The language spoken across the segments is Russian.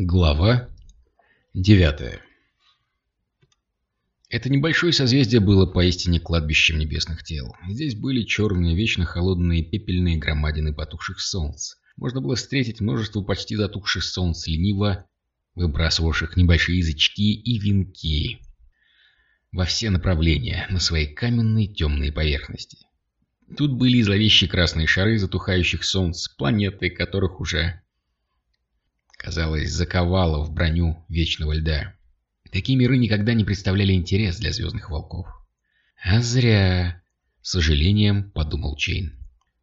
Глава 9 Это небольшое созвездие было поистине кладбищем небесных тел. Здесь были черные, вечно холодные пепельные громадины потухших солнц. Можно было встретить множество почти затухших солнц, лениво выбрасывавших небольшие язычки и венки во все направления на своей каменной темной поверхности. Тут были зловещие красные шары затухающих солнц, планеты, которых уже казалось, заковала в броню вечного льда. Такие миры никогда не представляли интерес для звездных волков. А зря, с сожалением, подумал Чейн.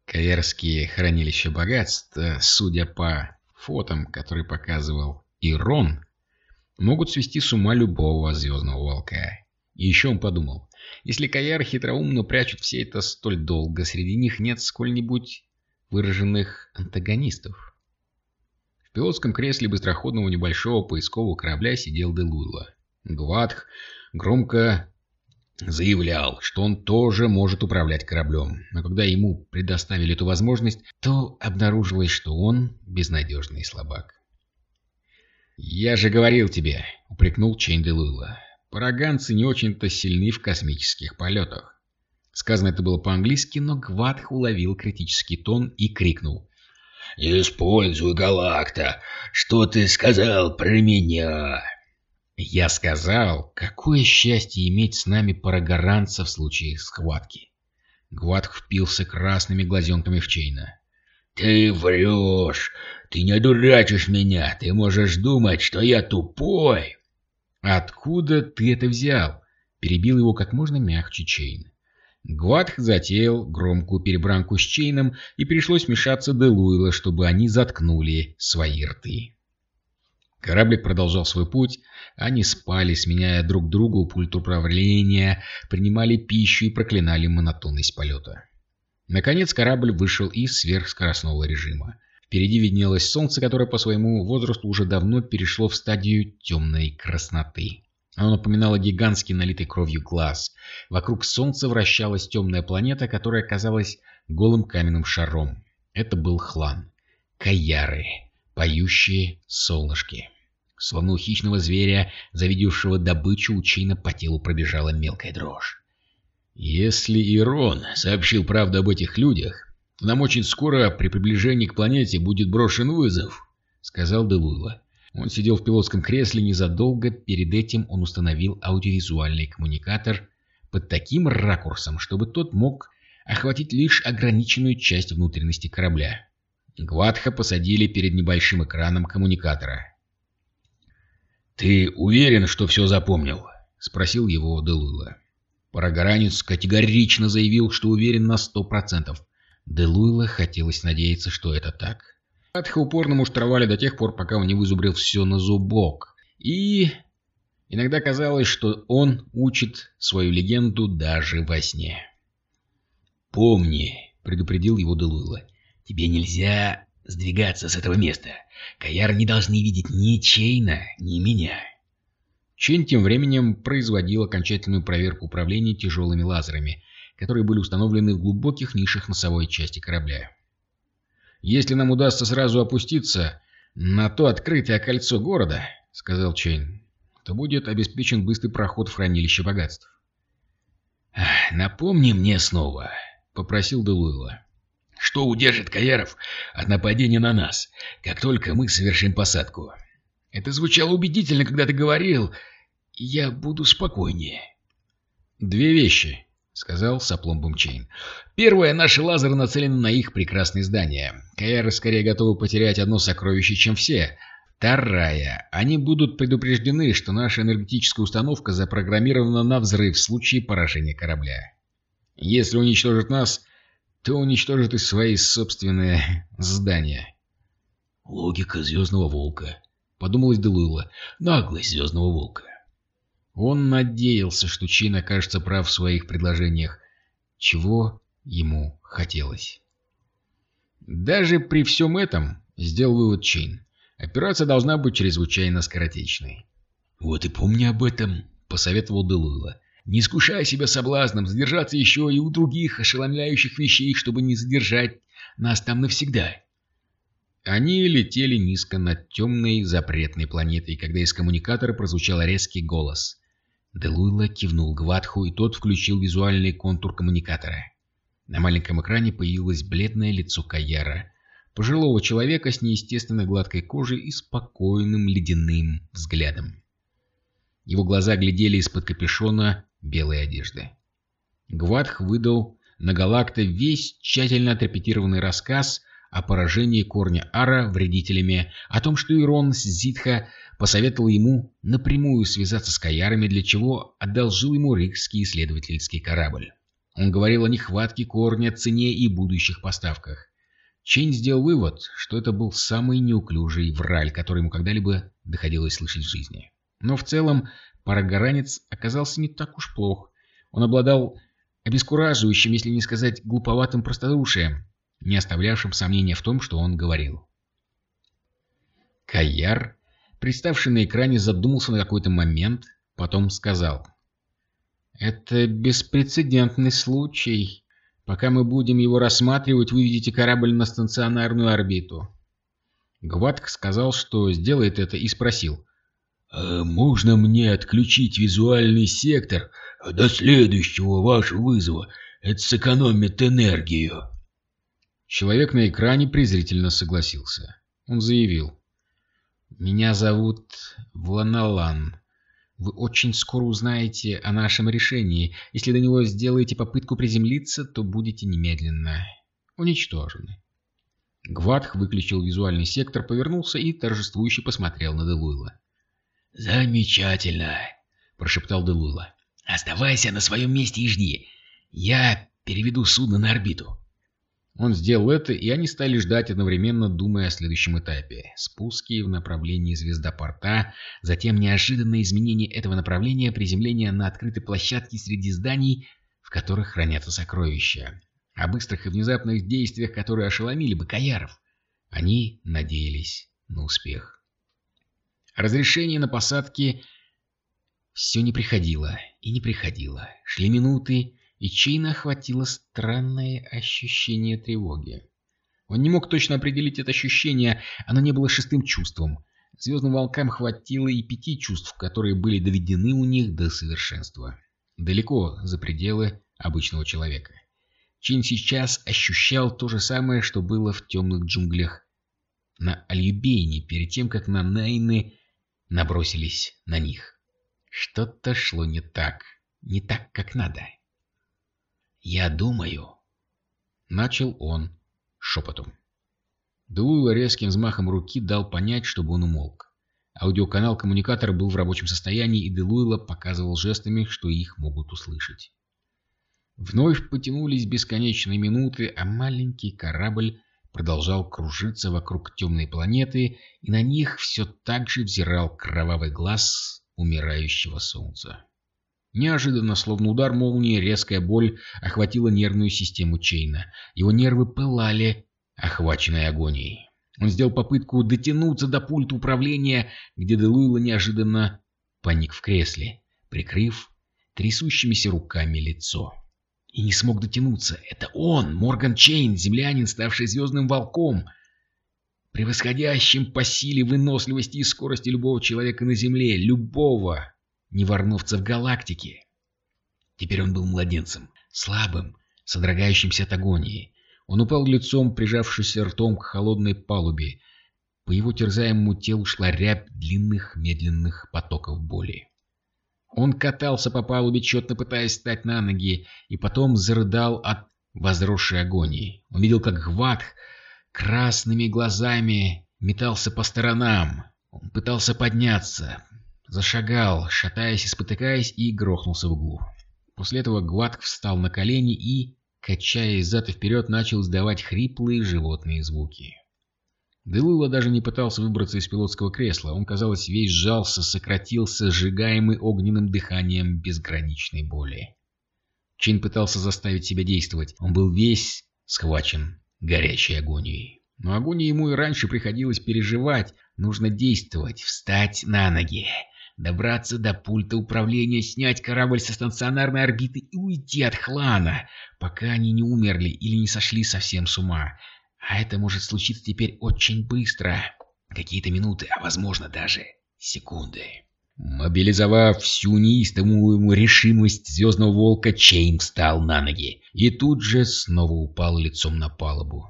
Каэрские хранилища богатств, судя по фотам, которые показывал Ирон, могут свести с ума любого звездного волка. И еще он подумал, если Каяр хитроумно прячут все это столь долго, среди них нет сколь-нибудь выраженных антагонистов пилотском кресле быстроходного небольшого поискового корабля сидел Делуйла. Гватх громко заявлял, что он тоже может управлять кораблем, но когда ему предоставили эту возможность, то обнаружилось, что он безнадежный слабак. «Я же говорил тебе», — упрекнул Чейн Делуйла, — «параганцы не очень-то сильны в космических полетах». Сказано это было по-английски, но Гватх уловил критический тон и крикнул. «Используй, Галакта! Что ты сказал про меня?» «Я сказал, какое счастье иметь с нами парагоранца в случае схватки!» Гватх впился красными глазенками в Чейна. «Ты врешь! Ты не дурачишь меня! Ты можешь думать, что я тупой!» «Откуда ты это взял?» Перебил его как можно мягче Чейн. Гватх затеял громкую перебранку с Чейном, и пришлось вмешаться Делуила, чтобы они заткнули свои рты. Кораблик продолжал свой путь, они спали, сменяя друг другу пульт управления, принимали пищу и проклинали монотонность полета. Наконец корабль вышел из сверхскоростного режима. Впереди виднелось солнце, которое по своему возрасту уже давно перешло в стадию темной красноты. Оно напоминало гигантский налитый кровью глаз. Вокруг Солнца вращалась темная планета, которая казалась голым каменным шаром. Это был Хлан. Каяры. Поющие солнышки. Словно у хищного зверя, завидевшего добычу, у Чейна по телу пробежала мелкая дрожь. «Если Ирон сообщил правду об этих людях, нам очень скоро при приближении к планете будет брошен вызов», — сказал Делуйла. Он сидел в пилотском кресле незадолго, перед этим он установил аудиовизуальный коммуникатор под таким ракурсом, чтобы тот мог охватить лишь ограниченную часть внутренности корабля. Гватха посадили перед небольшим экраном коммуникатора. «Ты уверен, что все запомнил?» — спросил его Делуйла. Парагоранец категорично заявил, что уверен на сто процентов. Делуйла хотелось надеяться, что это так. Атха упорно муштровали до тех пор, пока он не вызубрил все на зубок. И иногда казалось, что он учит свою легенду даже во сне. «Помни», — предупредил его Делуйла, — «тебе нельзя сдвигаться с этого места. Каяр не должны видеть ни Чейна, ни меня». Чейн тем временем производил окончательную проверку управления тяжелыми лазерами, которые были установлены в глубоких нишах носовой части корабля. Если нам удастся сразу опуститься на то открытое кольцо города, — сказал Чейн, — то будет обеспечен быстрый проход в хранилище богатств. — Напомни мне снова, — попросил Делуэла. — Что удержит Каяров от нападения на нас, как только мы совершим посадку? Это звучало убедительно, когда ты говорил, я буду спокойнее. — Две вещи, — сказал с Чейн. «Первое, наши лазеры нацелены на их прекрасные здания. Каэры скорее готовы потерять одно сокровище, чем все. Вторая, они будут предупреждены, что наша энергетическая установка запрограммирована на взрыв в случае поражения корабля. Если уничтожат нас, то уничтожат и свои собственные здания». «Логика Звездного Волка», — подумалось Делуйла. «Наглость Звездного Волка». Он надеялся, что Чин окажется прав в своих предложениях, чего ему хотелось. Даже при всем этом, сделал вывод Чин, операция должна быть чрезвычайно скоротечной. «Вот и помни об этом», — посоветовал Делуйла. «Не искушай себя соблазном задержаться еще и у других ошеломляющих вещей, чтобы не задержать нас там навсегда». Они летели низко над темной запретной планетой, когда из коммуникатора прозвучал резкий голос. Делуйла кивнул Гватху, и тот включил визуальный контур коммуникатора. На маленьком экране появилось бледное лицо Каяра, пожилого человека с неестественно гладкой кожей и спокойным ледяным взглядом. Его глаза глядели из-под капюшона белой одежды. Гватх выдал на Галакта весь тщательно отрепетированный рассказ о поражении корня Ара вредителями, о том, что Ирон с Зитха посоветовал ему напрямую связаться с Каярами, для чего одолжил ему рикский исследовательский корабль. Он говорил о нехватке корня, цене и будущих поставках. Чейн сделал вывод, что это был самый неуклюжий враль, который ему когда-либо доходилось слышать в жизни. Но в целом парагоранец оказался не так уж плох. Он обладал обескураживающим, если не сказать глуповатым простодушием, не оставлявшим сомнения в том, что он говорил. Каяр, представший на экране, задумался на какой-то момент, потом сказал. «Это беспрецедентный случай. Пока мы будем его рассматривать, выведите корабль на станционарную орбиту». Гватк сказал, что сделает это, и спросил. «А можно мне отключить визуальный сектор до следующего вашего вызова? Это сэкономит энергию». Человек на экране презрительно согласился. Он заявил. «Меня зовут Вланалан. Вы очень скоро узнаете о нашем решении. Если до него сделаете попытку приземлиться, то будете немедленно уничтожены». Гватх выключил визуальный сектор, повернулся и торжествующе посмотрел на Делуйла. «Замечательно!» — прошептал Делуйла. «Оставайся на своем месте и жди. Я переведу судно на орбиту». Он сделал это, и они стали ждать, одновременно думая о следующем этапе. Спуски в направлении звездопорта, затем неожиданное изменение этого направления, приземление на открытой площадке среди зданий, в которых хранятся сокровища. О быстрых и внезапных действиях, которые ошеломили бы Каяров. Они надеялись на успех. Разрешение на посадки все не приходило и не приходило. Шли минуты, и Чейна охватило странное ощущение тревоги. Он не мог точно определить это ощущение, оно не было шестым чувством. Звездным волкам хватило и пяти чувств, которые были доведены у них до совершенства. Далеко за пределы обычного человека. Чин сейчас ощущал то же самое, что было в темных джунглях на Альюбейне, перед тем, как на Найны набросились на них. Что-то шло не так, не так, как надо. «Я думаю...» Начал он шепотом. Дуэлла резким взмахом руки дал понять, чтобы он умолк. Аудиоканал коммуникатора был в рабочем состоянии, и Делуэлла показывал жестами, что их могут услышать. Вновь потянулись бесконечные минуты, а маленький корабль продолжал кружиться вокруг темной планеты, и на них все так же взирал кровавый глаз умирающего солнца. Неожиданно, словно удар молнии, резкая боль охватила нервную систему Чейна. Его нервы пылали, охваченные агонией. Он сделал попытку дотянуться до пульта управления, где Делуйла неожиданно паник в кресле, прикрыв трясущимися руками лицо. И не смог дотянуться. Это он, Морган Чейн, землянин, ставший звездным волком, превосходящим по силе, выносливости и скорости любого человека на Земле, любого неворновца в галактике. Теперь он был младенцем, слабым, содрогающимся от агонии. Он упал лицом, прижавшись ртом к холодной палубе. По его терзаемому телу шла рябь длинных медленных потоков боли. Он катался по палубе, тщетно пытаясь встать на ноги, и потом зарыдал от возросшей агонии. Он видел, как Гватх красными глазами метался по сторонам. Он пытался подняться, Зашагал, шатаясь и спотыкаясь, и грохнулся в углу. После этого Гватк встал на колени и, качаясь зад и вперед, начал издавать хриплые животные звуки. Делула даже не пытался выбраться из пилотского кресла. Он, казалось, весь сжался, сократился, сжигаемый огненным дыханием безграничной боли. Чин пытался заставить себя действовать. Он был весь схвачен горячей агонией. Но агонии ему и раньше приходилось переживать. Нужно действовать, встать на ноги добраться до пульта управления, снять корабль со станционарной орбиты и уйти от Хлана, пока они не умерли или не сошли совсем с ума. А это может случиться теперь очень быстро. Какие-то минуты, а возможно даже секунды. Мобилизовав всю неистовую решимость Звездного Волка, Чейн встал на ноги и тут же снова упал лицом на палубу.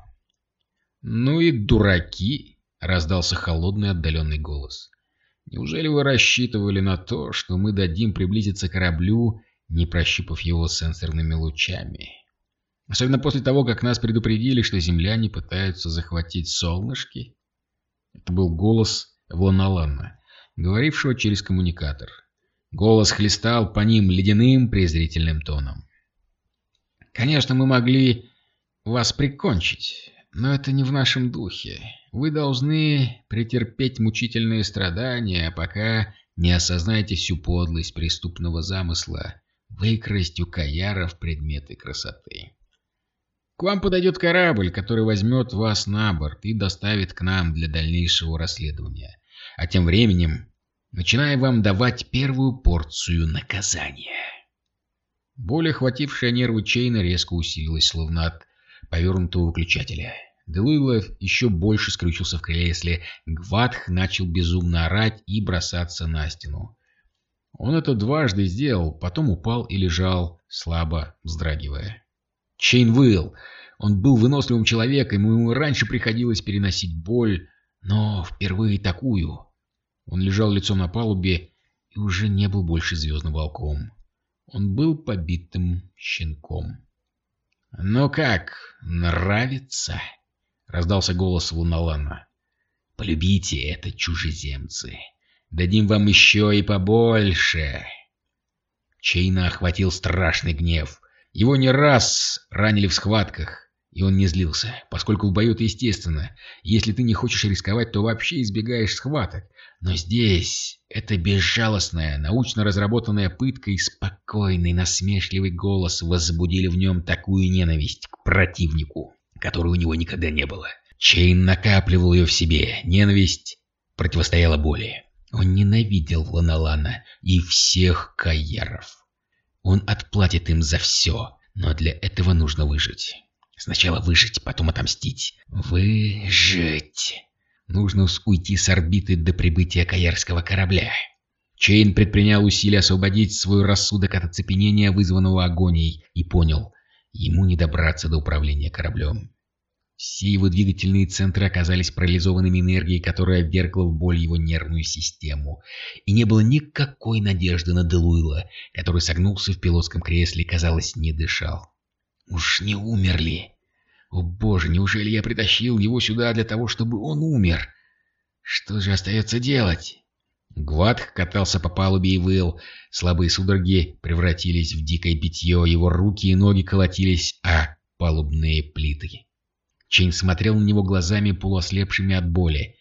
«Ну и дураки!» — раздался холодный отдаленный голос. «Неужели вы рассчитывали на то, что мы дадим приблизиться кораблю, не прощупав его сенсорными лучами?» Особенно после того, как нас предупредили, что земляне пытаются захватить солнышки. Это был голос Вланаланна, говорившего через коммуникатор. Голос хлестал по ним ледяным презрительным тоном. «Конечно, мы могли вас прикончить, но это не в нашем духе. Вы должны претерпеть мучительные страдания, пока не осознаете всю подлость преступного замысла выкрасть у Каяров предметы красоты. К вам подойдет корабль, который возьмет вас на борт и доставит к нам для дальнейшего расследования. А тем временем начинаем вам давать первую порцию наказания. Боль, охватившая нервы Чейна, резко усилилась, словно от повернутого выключателя. Делуйлов еще больше скрючился в кресле. Гватх начал безумно орать и бросаться на стену. Он это дважды сделал, потом упал и лежал, слабо вздрагивая. Чейн выл. Он был выносливым человеком, ему раньше приходилось переносить боль, но впервые такую. Он лежал лицом на палубе и уже не был больше звездным волком. Он был побитым щенком. «Ну как, нравится?» — раздался голос Луналана. «Полюбите это, чужеземцы. Дадим вам еще и побольше». Чейна охватил страшный гнев. Его не раз ранили в схватках, и он не злился, поскольку в бою это естественно. Если ты не хочешь рисковать, то вообще избегаешь схваток. Но здесь это безжалостная, научно разработанная пытка и спокойный, насмешливый голос возбудили в нем такую ненависть к противнику, которой у него никогда не было. Чейн накапливал ее в себе. Ненависть противостояла боли. Он ненавидел Ланалана и всех Каяров. Он отплатит им за все, но для этого нужно выжить. Сначала выжить, потом отомстить. Выжить. Нужно уйти с орбиты до прибытия каярского корабля. Чейн предпринял усилия освободить свой рассудок от оцепенения, вызванного агонией, и понял, ему не добраться до управления кораблем. Все его двигательные центры оказались парализованными энергией, которая ввергла в боль его нервную систему. И не было никакой надежды на Делуила, который согнулся в пилотском кресле и, казалось, не дышал. Уж не умерли? О боже, неужели я притащил его сюда для того, чтобы он умер? Что же остается делать? Гватх катался по палубе и выл. Слабые судороги превратились в дикое битье, его руки и ноги колотились а палубные плиты. Чейн смотрел на него глазами, полуослепшими от боли.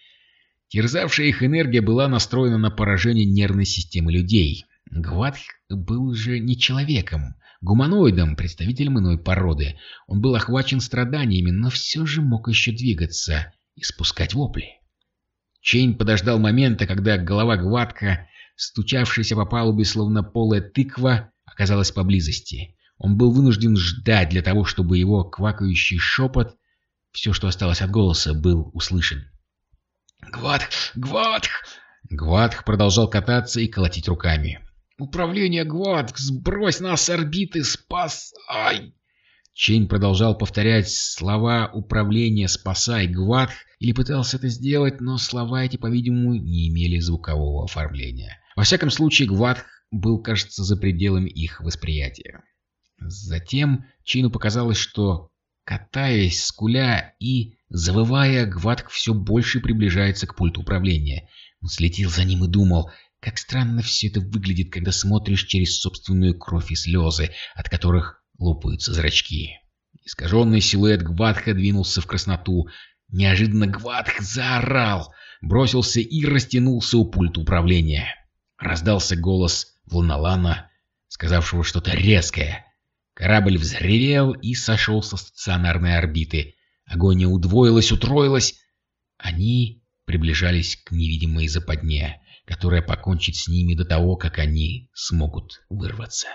Терзавшая их энергия была настроена на поражение нервной системы людей. Гватх был уже не человеком, гуманоидом, представителем иной породы. Он был охвачен страданиями, но все же мог еще двигаться и спускать вопли. Чейн подождал момента, когда голова Гватка, стучавшаяся по палубе словно полая тыква, оказалась поблизости. Он был вынужден ждать для того, чтобы его квакающий шепот все, что осталось от голоса, был услышан. «Гватх! Гватх!» Гватх продолжал кататься и колотить руками. «Управление Гватх! Сбрось нас с орбиты! Спасай!» Чейн продолжал повторять слова управления «спасай Гватх» или пытался это сделать, но слова эти, по-видимому, не имели звукового оформления. Во всяком случае, Гватх был, кажется, за пределами их восприятия. Затем Чейну показалось, что Катаясь, скуля и, завывая, Гватк все больше приближается к пульту управления. Он слетел за ним и думал, как странно все это выглядит, когда смотришь через собственную кровь и слезы, от которых лопаются зрачки. Искаженный силуэт Гватха двинулся в красноту. Неожиданно Гватх заорал, бросился и растянулся у пульта управления. Раздался голос Вланалана, сказавшего что-то резкое. Корабль взревел и сошел со стационарной орбиты. Агония удвоилась, утроилась. Они приближались к невидимой западне, которая покончит с ними до того, как они смогут вырваться.